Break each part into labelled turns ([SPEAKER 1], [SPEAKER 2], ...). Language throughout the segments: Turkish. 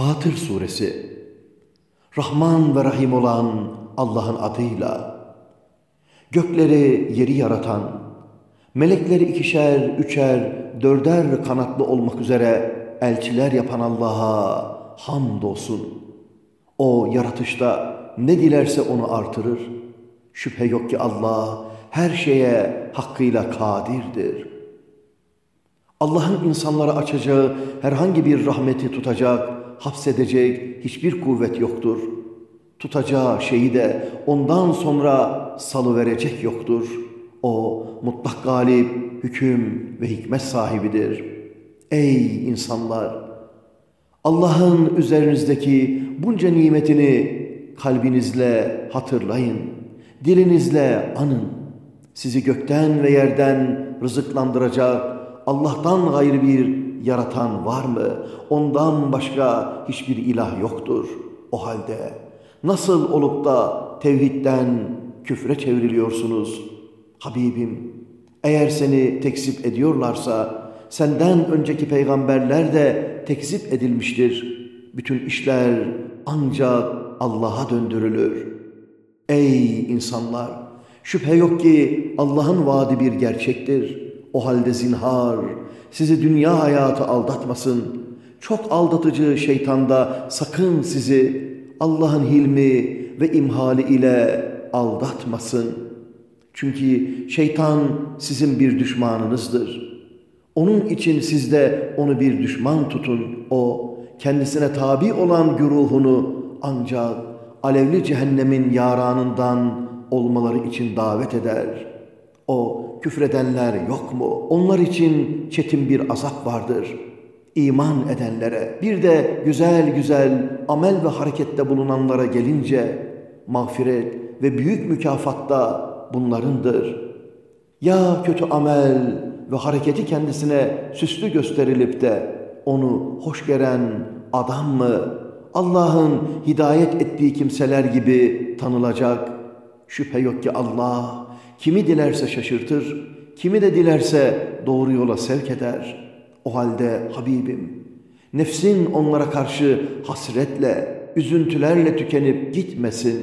[SPEAKER 1] Fatır Suresi Rahman ve Rahim olan Allah'ın adıyla Gökleri yeri yaratan, melekleri ikişer, üçer, dörder kanatlı olmak üzere elçiler yapan Allah'a hamdolsun. O yaratışta ne dilerse onu artırır. Şüphe yok ki Allah her şeye hakkıyla kadirdir. Allah'ın insanlara açacağı herhangi bir rahmeti tutacak, hapsedecek hiçbir kuvvet yoktur. Tutacağı şeyi de ondan sonra salıverecek yoktur. O mutlak galip, hüküm ve hikmet sahibidir. Ey insanlar! Allah'ın üzerinizdeki bunca nimetini kalbinizle hatırlayın, dilinizle anın. Sizi gökten ve yerden rızıklandıracak Allah'tan gayrı bir yaratan var mı? Ondan başka hiçbir ilah yoktur. O halde nasıl olup da tevhidden küfre çevriliyorsunuz? Habibim, eğer seni tekzip ediyorlarsa senden önceki peygamberler de tekzip edilmiştir. Bütün işler ancak Allah'a döndürülür. Ey insanlar! Şüphe yok ki Allah'ın vaadi bir gerçektir. O halde zinhar sizi dünya hayatı aldatmasın. Çok aldatıcı şeytanda sakın sizi Allah'ın hilmi ve imhali ile aldatmasın. Çünkü şeytan sizin bir düşmanınızdır. Onun için siz de onu bir düşman tutun. O kendisine tabi olan güruhunu ancak alevli cehennemin yaranından olmaları için davet eder. O küfredenler yok mu? Onlar için çetin bir azap vardır. İman edenlere, bir de güzel güzel amel ve harekette bulunanlara gelince mağfiret ve büyük mükafatta bunlarındır. Ya kötü amel ve hareketi kendisine süslü gösterilip de onu hoş gören adam mı Allah'ın hidayet ettiği kimseler gibi tanılacak? Şüphe yok ki Allah kimi dilerse şaşırtır, kimi de dilerse doğru yola sevk eder. O halde Habibim, nefsin onlara karşı hasretle, üzüntülerle tükenip gitmesin.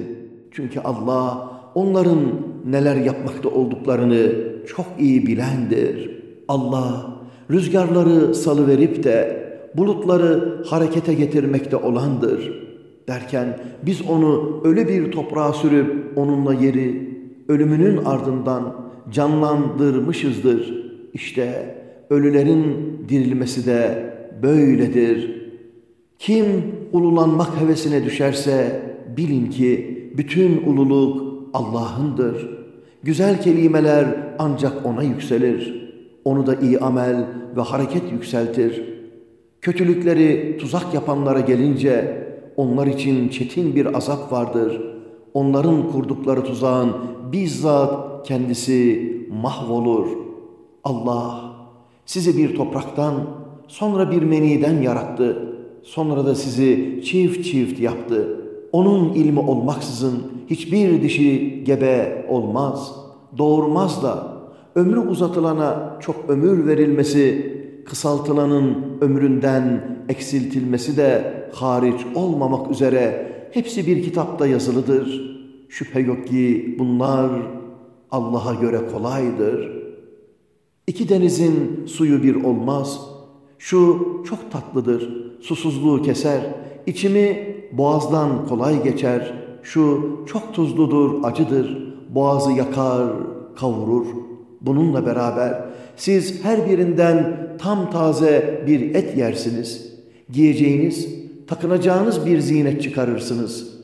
[SPEAKER 1] Çünkü Allah onların neler yapmakta olduklarını çok iyi bilendir. Allah rüzgarları salıverip de bulutları harekete getirmekte olandır. Derken biz onu öyle bir toprağa sürüp onunla yeri ölümünün ardından canlandırmışızdır. İşte ölülerin dirilmesi de böyledir. Kim ululanmak hevesine düşerse bilin ki bütün ululuk Allah'ındır. Güzel kelimeler ancak ona yükselir. Onu da iyi amel ve hareket yükseltir. Kötülükleri tuzak yapanlara gelince onlar için çetin bir azap vardır. Onların kurdukları tuzağın bizzat kendisi mahvolur. Allah sizi bir topraktan, sonra bir meniden yarattı. Sonra da sizi çift çift yaptı. Onun ilmi olmaksızın hiçbir dişi gebe olmaz, doğurmaz da. Ömrü uzatılana çok ömür verilmesi, kısaltılanın ömründen eksiltilmesi de hariç olmamak üzere hepsi bir kitapta yazılıdır. Şüphe yok ki bunlar Allah'a göre kolaydır. İki denizin suyu bir olmaz. Şu çok tatlıdır, susuzluğu keser. İçimi boğazdan kolay geçer. Şu çok tuzludur, acıdır. Boğazı yakar, kavurur. Bununla beraber siz her birinden tam taze bir et yersiniz. Giyeceğiniz, takınacağınız bir zinet çıkarırsınız.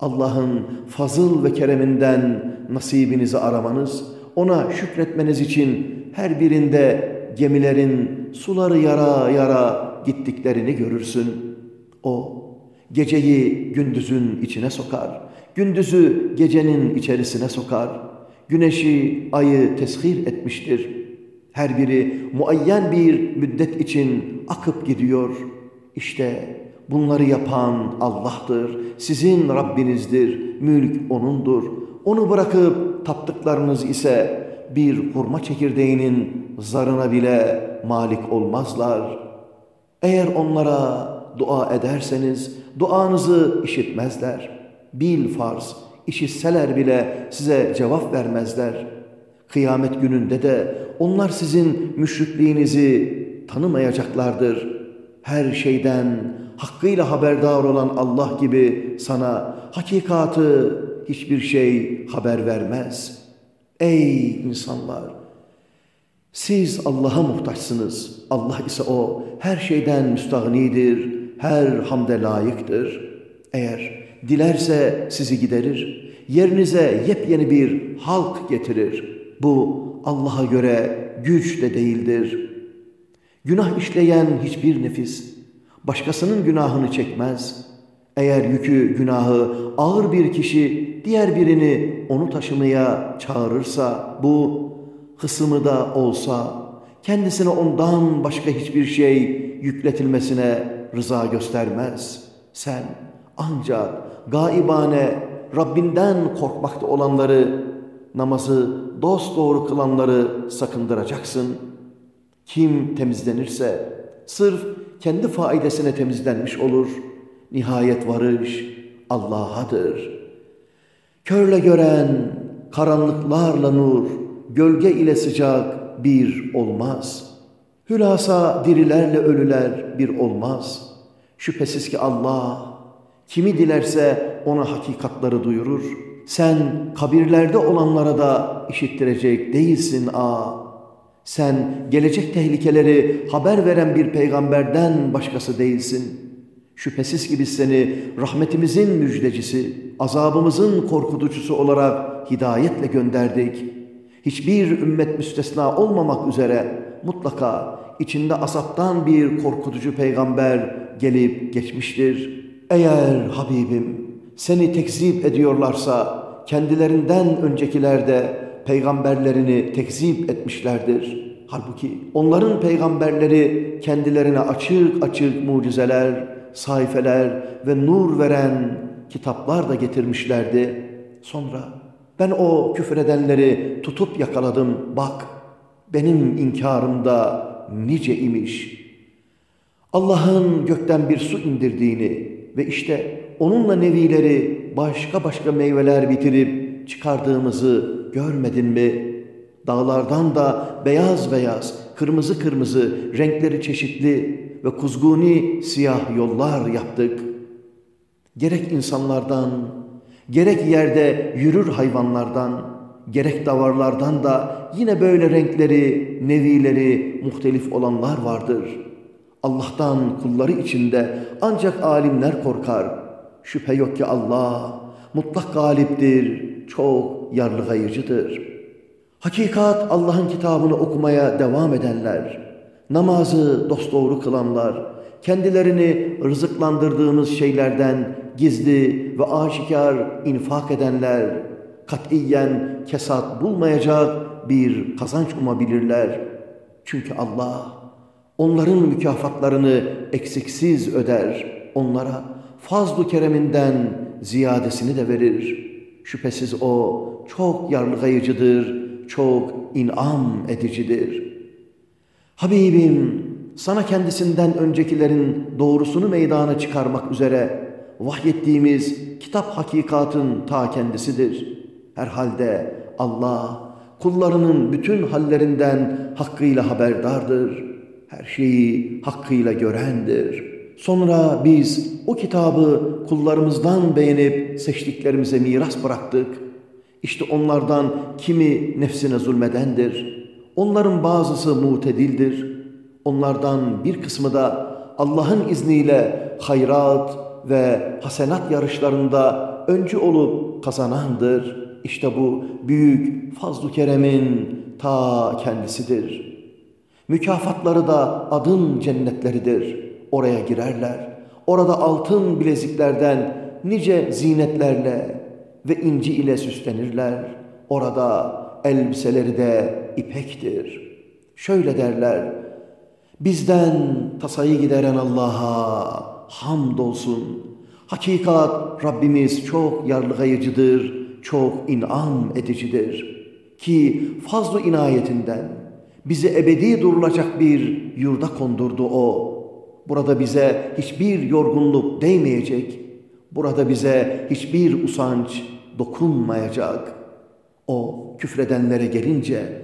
[SPEAKER 1] Allah'ın fazıl ve kereminden nasibinizi aramanız, ona şükretmeniz için her birinde gemilerin suları yara yara gittiklerini görürsün. O geceyi gündüzün içine sokar, gündüzü gecenin içerisine sokar. Güneşi, ayı teshir etmiştir. Her biri muayyen bir müddet için akıp gidiyor. İşte bunları yapan Allah'tır. Sizin Rabbinizdir. Mülk O'nundur. Onu bırakıp taptıklarınız ise bir hurma çekirdeğinin zarına bile malik olmazlar. Eğer onlara dua ederseniz duanızı işitmezler. Bil farz, işitseler bile size cevap vermezler. Kıyamet gününde de onlar sizin müşrikliğinizi tanımayacaklardır. Her şeyden hakkıyla haberdar olan Allah gibi sana hakikatı hiçbir şey haber vermez. Ey insanlar! Siz Allah'a muhtaçsınız. Allah ise o her şeyden müstahnidir, her hamde layıktır. Eğer dilerse sizi giderir, yerinize yepyeni bir halk getirir. Bu Allah'a göre güç de değildir. Günah işleyen hiçbir nefis, başkasının günahını çekmez. Eğer yükü, günahı ağır bir kişi diğer birini onu taşımaya çağırırsa bu hısımı da olsa kendisine ondan başka hiçbir şey yükletilmesine rıza göstermez. Sen ancak gaibane Rabbinden korkmakta olanları, namazı dost doğru kılanları sakındıracaksın. Kim temizlenirse sırf kendi faidesine temizlenmiş olur. Nihayet varış Allah'adır. Körle gören, karanlıklarla nur, gölge ile sıcak bir olmaz. Hülasa dirilerle ölüler bir olmaz. Şüphesiz ki Allah kimi dilerse ona hakikatları duyurur. Sen kabirlerde olanlara da işittirecek değilsin a. Sen gelecek tehlikeleri haber veren bir peygamberden başkası değilsin. Şüphesiz ki biz seni rahmetimizin müjdecisi, azabımızın korkutucusu olarak hidayetle gönderdik. Hiçbir ümmet müstesna olmamak üzere mutlaka içinde asaptan bir korkutucu peygamber gelip geçmiştir. Eğer Habibim seni tekzip ediyorlarsa kendilerinden öncekiler de peygamberlerini tekzip etmişlerdir. Halbuki onların peygamberleri kendilerine açık açık mucizeler, sayfeler ve nur veren kitaplar da getirmişlerdi. Sonra ben o küfredenleri tutup yakaladım. Bak benim inkarımda nice imiş. Allah'ın gökten bir su indirdiğini ve işte onunla nevileri başka başka meyveler bitirip çıkardığımızı görmedin mi? Dağlardan da beyaz beyaz, kırmızı kırmızı, renkleri çeşitli ve kuzguni siyah yollar yaptık. Gerek insanlardan, gerek yerde yürür hayvanlardan, gerek davarlardan da yine böyle renkleri, nevileri muhtelif olanlar vardır. Allah'tan kulları içinde ancak alimler korkar. Şüphe yok ki Allah mutlak galiptir, çok yarlıgayıcıdır. Hakikat Allah'ın kitabını okumaya devam edenler, namazı dosdoğru kılanlar, kendilerini rızıklandırdığımız şeylerden gizli ve aşikar infak edenler, katiyen kesat bulmayacak bir kazanç umabilirler. Çünkü Allah onların mükafatlarını eksiksiz öder, onlara fazlu kereminden ziyadesini de verir. Şüphesiz o çok yarlıgayıcıdır, çok inam edicidir. Habibim, sana kendisinden öncekilerin doğrusunu meydana çıkarmak üzere vahyettiğimiz kitap hakikatın ta kendisidir. Herhalde Allah kullarının bütün hallerinden hakkıyla haberdardır. Her şeyi hakkıyla görendir. Sonra biz o kitabı kullarımızdan beğenip seçtiklerimize miras bıraktık. İşte onlardan kimi nefsine zulmedendir. Onların bazısı mutedildir. Onlardan bir kısmı da Allah'ın izniyle hayrat ve hasenat yarışlarında öncü olup kazanandır. İşte bu büyük fazl-ı keremin ta kendisidir. Mükafatları da adın cennetleridir. Oraya girerler. Orada altın bileziklerden nice zinetlerle ve inci ile süslenirler. Orada elbiseleri de ipektir. Şöyle derler, bizden tasayı gideren Allah'a hamdolsun. Hakikat Rabbimiz çok yarlıgayıcıdır, çok inam edicidir. Ki fazl inayetinden bizi ebedi durulacak bir yurda kondurdu O. Burada bize hiçbir yorgunluk değmeyecek. Burada bize hiçbir usanç dokunmayacak. O küfredenlere gelince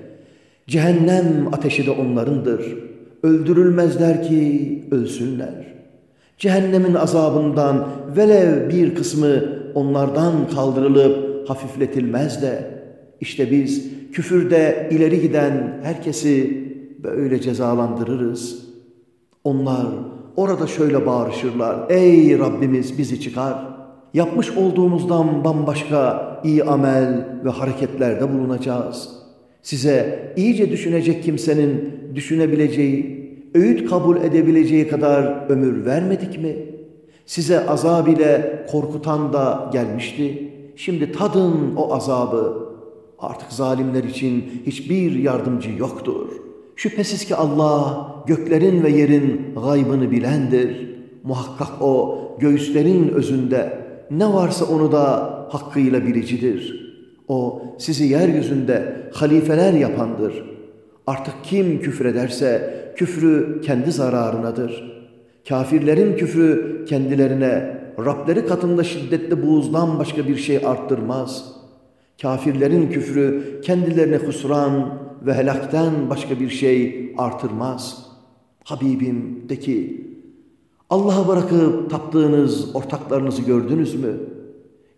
[SPEAKER 1] cehennem ateşi de onlarındır. Öldürülmezler ki ölsünler. Cehennemin azabından velev bir kısmı onlardan kaldırılıp hafifletilmez de işte biz küfürde ileri giden herkesi böyle cezalandırırız. Onlar orada şöyle bağırışırlar. Ey Rabbimiz bizi çıkar. Yapmış olduğumuzdan bambaşka iyi amel ve hareketlerde bulunacağız. Size iyice düşünecek kimsenin düşünebileceği, öğüt kabul edebileceği kadar ömür vermedik mi? Size azab ile korkutan da gelmişti. Şimdi tadın o azabı. Artık zalimler için hiçbir yardımcı yoktur. Şüphesiz ki Allah göklerin ve yerin gaybını bilendir. Muhakkak o göğüslerin özünde ne varsa onu da hakkıyla bilicidir. O sizi yeryüzünde halifeler yapandır. Artık kim küfrederse küfrü kendi zararınadır. Kafirlerin küfrü kendilerine Rableri katında şiddetli buğuzdan başka bir şey arttırmaz. Kafirlerin küfrü kendilerine husran ve helakten başka bir şey artırmaz. Habibim de ki Allah'a bırakıp taptığınız ortaklarınızı gördünüz mü?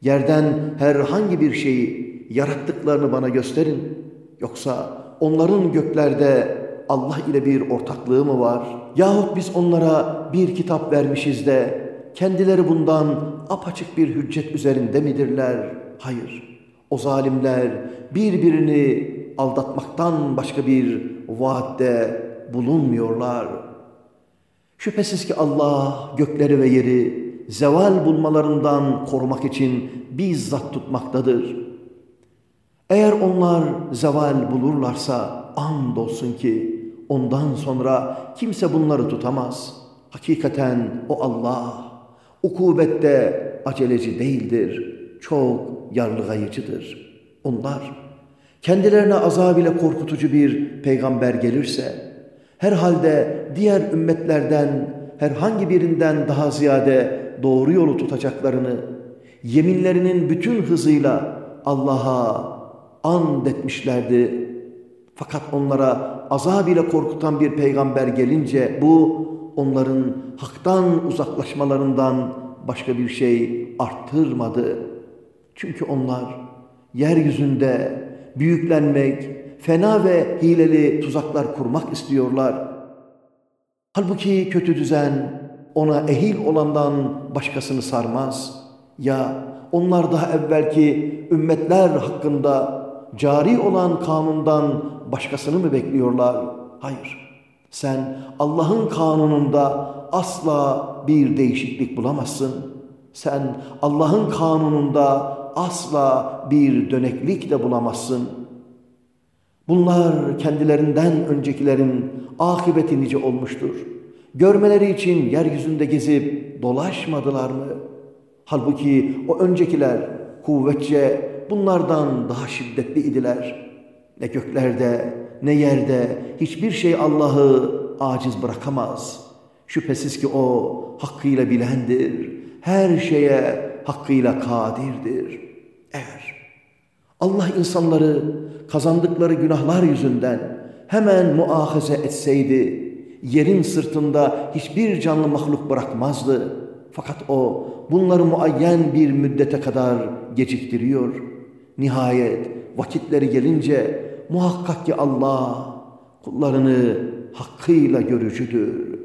[SPEAKER 1] Yerden herhangi bir şeyi yarattıklarını bana gösterin. Yoksa onların göklerde Allah ile bir ortaklığı mı var? Yahut biz onlara bir kitap vermişiz de kendileri bundan apaçık bir hüccet üzerinde midirler? Hayır. O zalimler birbirini aldatmaktan başka bir vaatte bulunmuyorlar. Şüphesiz ki Allah gökleri ve yeri zeval bulmalarından korumak için bizzat tutmaktadır. Eğer onlar zeval bulurlarsa andolsun ki ondan sonra kimse bunları tutamaz. Hakikaten o Allah ukubette aceleci değildir. Çok yarlıgayıcıdır. Onlar kendilerine azab ile korkutucu bir peygamber gelirse herhalde diğer ümmetlerden herhangi birinden daha ziyade doğru yolu tutacaklarını yeminlerinin bütün hızıyla Allah'a and etmişlerdi. Fakat onlara azab ile korkutan bir peygamber gelince bu onların haktan uzaklaşmalarından başka bir şey arttırmadı. Çünkü onlar yeryüzünde büyüklenmek, fena ve hileli tuzaklar kurmak istiyorlar. Halbuki kötü düzen ona ehil olandan başkasını sarmaz. Ya onlar daha evvelki ümmetler hakkında cari olan kanundan başkasını mı bekliyorlar? Hayır. Sen Allah'ın kanununda asla bir değişiklik bulamazsın. Sen Allah'ın kanununda asla bir döneklik de bulamazsın. Bunlar kendilerinden öncekilerin akıbeti nice olmuştur. Görmeleri için yeryüzünde gezip dolaşmadılar mı? Halbuki o öncekiler kuvvetçe bunlardan daha şiddetli idiler. Ne göklerde ne yerde hiçbir şey Allah'ı aciz bırakamaz. Şüphesiz ki o hakkıyla bilendir. Her şeye hakkıyla kadirdir. Eğer Allah insanları kazandıkları günahlar yüzünden hemen muahaze etseydi, yerin sırtında hiçbir canlı mahluk bırakmazdı. Fakat o bunları muayyen bir müddete kadar geciktiriyor. Nihayet vakitleri gelince muhakkak ki Allah kullarını hakkıyla görücüdür.